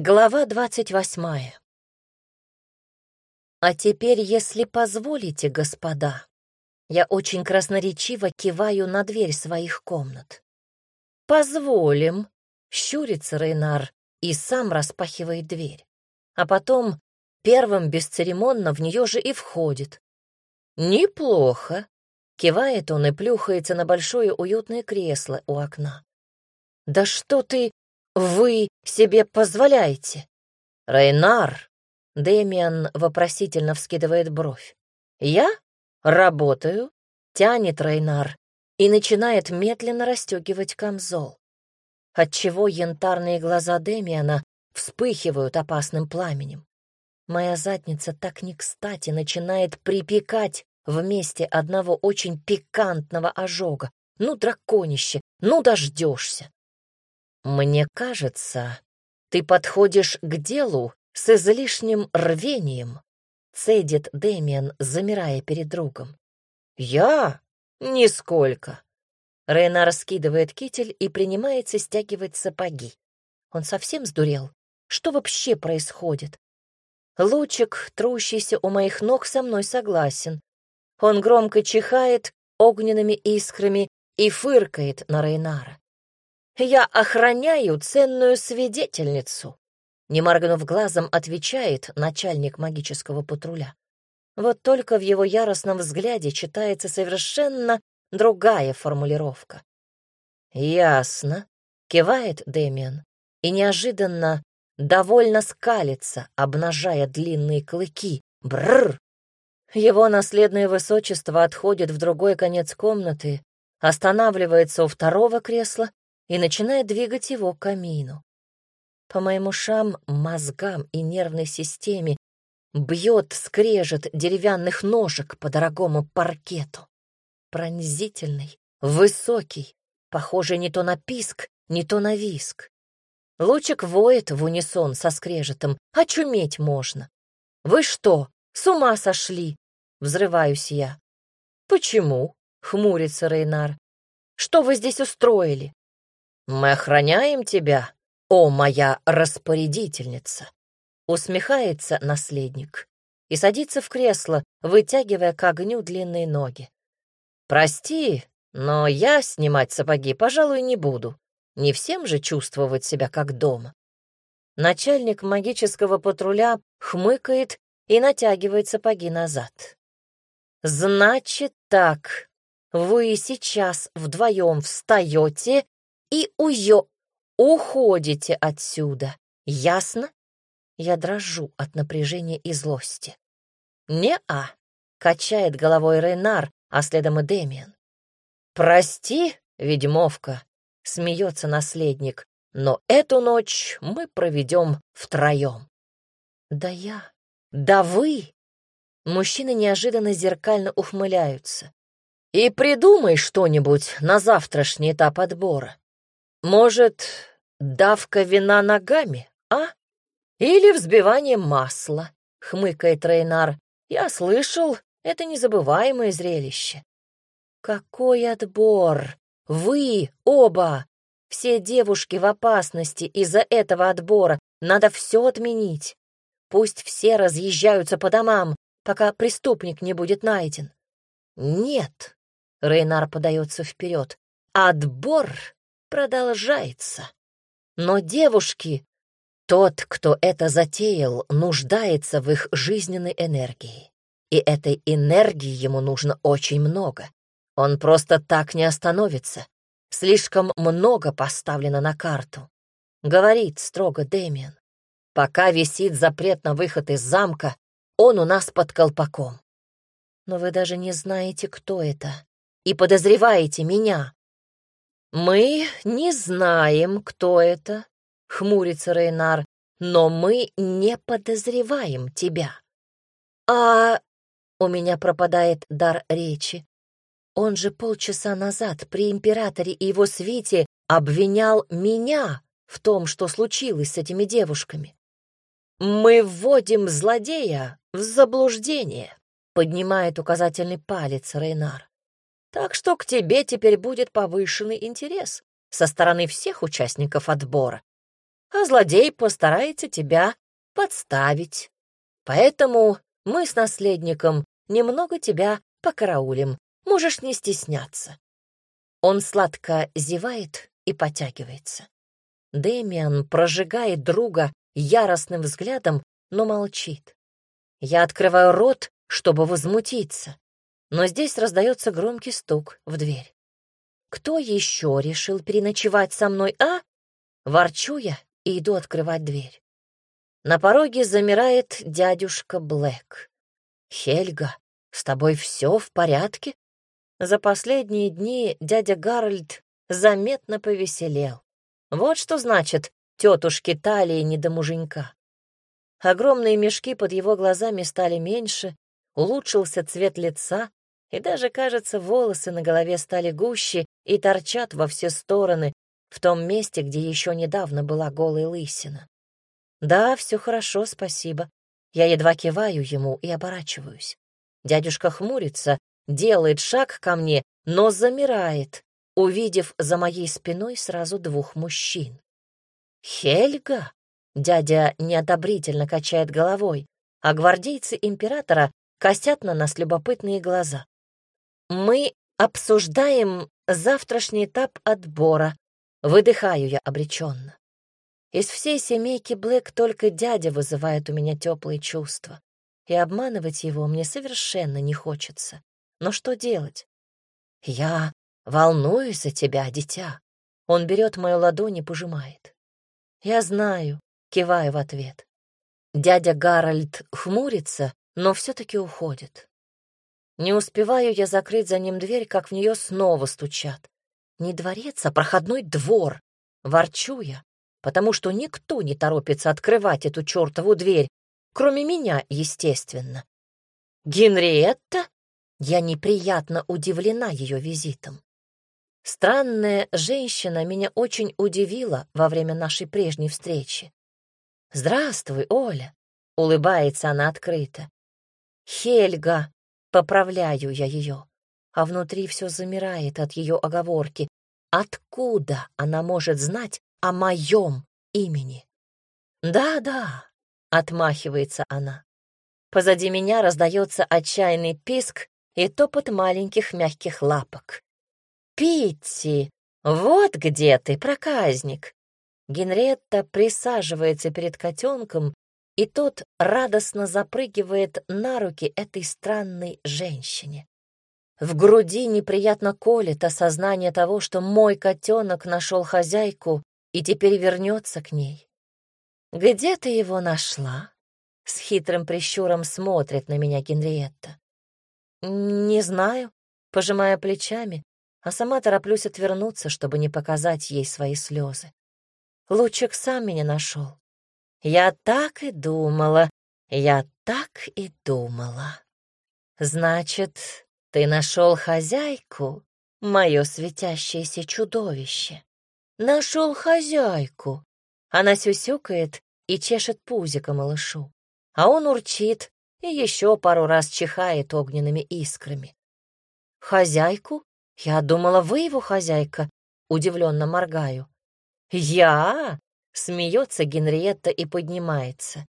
Глава двадцать восьмая. А теперь, если позволите, господа, я очень красноречиво киваю на дверь своих комнат. Позволим, щурится Рейнар и сам распахивает дверь. А потом первым бесцеремонно в нее же и входит. Неплохо, кивает он и плюхается на большое уютное кресло у окна. Да что ты вы себе позволяете? Рейнар, Дэмиан вопросительно вскидывает бровь. Я работаю, тянет Рейнар и начинает медленно расстегивать камзол, отчего янтарные глаза Дэмиана вспыхивают опасным пламенем. Моя задница так не кстати начинает припекать в месте одного очень пикантного ожога. Ну, драконище, ну, дождешься. «Мне кажется, ты подходишь к делу с излишним рвением», — цедит Дэмиан, замирая перед другом. «Я? Нисколько». Рейна раскидывает китель и принимается стягивать сапоги. Он совсем сдурел? Что вообще происходит? Лучик, трущийся у моих ног, со мной согласен. Он громко чихает огненными искрами и фыркает на Рейнара. Я охраняю ценную свидетельницу», — не моргнув глазом, отвечает начальник магического патруля. Вот только в его яростном взгляде читается совершенно другая формулировка. «Ясно», — кивает Дэмиан, и неожиданно довольно скалится, обнажая длинные клыки. Бррр! Его наследное высочество отходит в другой конец комнаты, останавливается у второго кресла и начинает двигать его к камину. По моим ушам, мозгам и нервной системе бьет скрежет деревянных ножек по дорогому паркету. Пронзительный, высокий, похожий не то на писк, не то на виск. Лучик воет в унисон со скрежетом, очуметь можно. «Вы что, с ума сошли?» — взрываюсь я. «Почему?» — хмурится Рейнар. «Что вы здесь устроили?» «Мы охраняем тебя, о моя распорядительница!» Усмехается наследник и садится в кресло, вытягивая к огню длинные ноги. «Прости, но я снимать сапоги, пожалуй, не буду. Не всем же чувствовать себя как дома». Начальник магического патруля хмыкает и натягивает сапоги назад. «Значит так, вы сейчас вдвоем встаете и уё... уходите отсюда. Ясно? Я дрожу от напряжения и злости. «Не-а», — качает головой Рейнар, а следом и Демиан. «Прости, ведьмовка», — смеется наследник, «но эту ночь мы проведем втроем». «Да я... Да вы!» Мужчины неожиданно зеркально ухмыляются. «И придумай что-нибудь на завтрашний этап отбора. Может, давка вина ногами, а? Или взбивание масла, хмыкает Рейнар. Я слышал, это незабываемое зрелище. Какой отбор! Вы оба! Все девушки в опасности из-за этого отбора. Надо все отменить. Пусть все разъезжаются по домам, пока преступник не будет найден. Нет, Рейнар подается вперед. Отбор продолжается. Но девушки, тот, кто это затеял, нуждается в их жизненной энергии. И этой энергии ему нужно очень много. Он просто так не остановится. Слишком много поставлено на карту. Говорит строго Дэмиан. Пока висит запрет на выход из замка, он у нас под колпаком. Но вы даже не знаете, кто это, и подозреваете меня. «Мы не знаем, кто это», — хмурится Рейнар, «но мы не подозреваем тебя». «А...» — у меня пропадает дар речи. Он же полчаса назад при императоре и его свите обвинял меня в том, что случилось с этими девушками. «Мы вводим злодея в заблуждение», — поднимает указательный палец Рейнар. Так что к тебе теперь будет повышенный интерес со стороны всех участников отбора. а злодей постарается тебя подставить. Поэтому мы с наследником немного тебя покараулим, можешь не стесняться». Он сладко зевает и потягивается. Дэмиан прожигает друга яростным взглядом, но молчит. Я открываю рот, чтобы возмутиться, но здесь раздается громкий стук в дверь. Кто еще решил переночевать со мной, а? Ворчу я и иду открывать дверь. На пороге замирает дядюшка Блэк. «Хельга, с тобой все в порядке?» За последние дни дядя Гарольд заметно повеселел. Вот что значит тетушки талии не до муженька. Огромные мешки под его глазами стали меньше, улучшился цвет лица, и даже, кажется, волосы на голове стали гуще и торчат во все стороны, в том месте, где еще недавно была голая лысина. Да, все хорошо, спасибо. Я едва киваю ему и оборачиваюсь. Дядюшка хмурится, делает шаг ко мне, но замирает, увидев за моей спиной сразу двух мужчин. «Хельга?» — дядя неодобрительно качает головой, а гвардейцы императора косят на нас любопытные глаза. «Мы обсуждаем завтрашний этап отбора», — выдыхаю я обреченно. Из всей семейки Блэк только дядя вызывает у меня теплые чувства, и обманывать его мне совершенно не хочется. Но что делать? Я волнуюсь за тебя, дитя. Он берет мою ладонь и пожимает. Я знаю, киваю в ответ. Дядя Гарольд хмурится, но все-таки уходит. Не успеваю я закрыть за ним дверь, как в нее снова стучат. Не дворец, а проходной двор. Ворчу я, потому что никто не торопится открывать эту чертову дверь, кроме меня, естественно. «Генриетта?» Я неприятно удивлена ее визитом. Странная женщина меня очень удивила во время нашей прежней встречи. «Здравствуй, Оля!» — улыбается она открыто. «Хельга!» — поправляю я ее, а внутри все замирает от ее оговорки. Откуда она может знать о моем имени? «Да-да», — отмахивается она. Позади меня раздается отчаянный писк и топот маленьких мягких лапок. «Питти, вот где ты, проказник!» Генретта присаживается перед котенком, и тот радостно запрыгивает на руки этой странной женщине. В груди неприятно колет осознание того, что мой котенок нашел хозяйку и теперь вернется к ней. «Где ты его нашла?» — с хитрым прищуром смотрит на меня Генриетта. «Не знаю», — пожимая плечами, а сама тороплюсь отвернуться, чтобы не показать ей свои слезы. Лучик сам меня нашел. Я так и думала, я так и думала. Значит, ты нашел хозяйку, мое светящееся чудовище. Нашел хозяйку. Она сюсюкает и чешет пузико малышу, а он урчит и еще пару раз чихает огненными искрами. Хозяйку? Я думала, вы его хозяйка. Удивленно моргаю. Я? Смеется Генриетта и поднимается.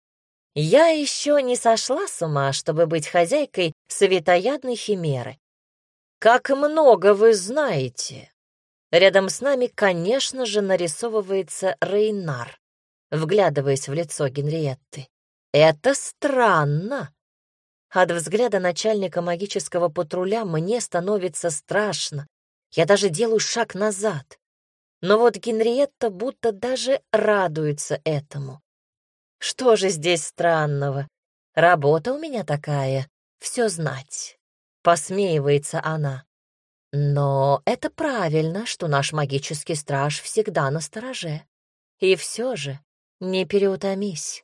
Я еще не сошла с ума, чтобы быть хозяйкой светоядной химеры. Как много вы знаете. Рядом с нами, конечно же, нарисовывается Рейнар, вглядываясь в лицо Генриетты. Это странно. От взгляда начальника магического патруля мне становится страшно. Я даже делаю шаг назад. Но вот Генриетта будто даже радуется этому. Что же здесь странного? Работа у меня такая — все знать. Посмеивается она. Но это правильно, что наш магический страж всегда на стороже. И все же не переутомись.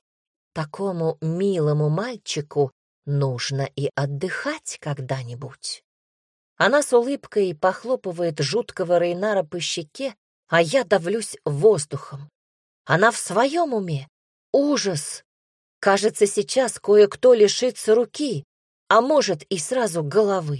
Такому милому мальчику Нужно и отдыхать когда-нибудь. Она с улыбкой похлопывает жуткого Рейнара по щеке, а я давлюсь воздухом. Она в своем уме. Ужас! Кажется, сейчас кое-кто лишится руки, а может и сразу головы.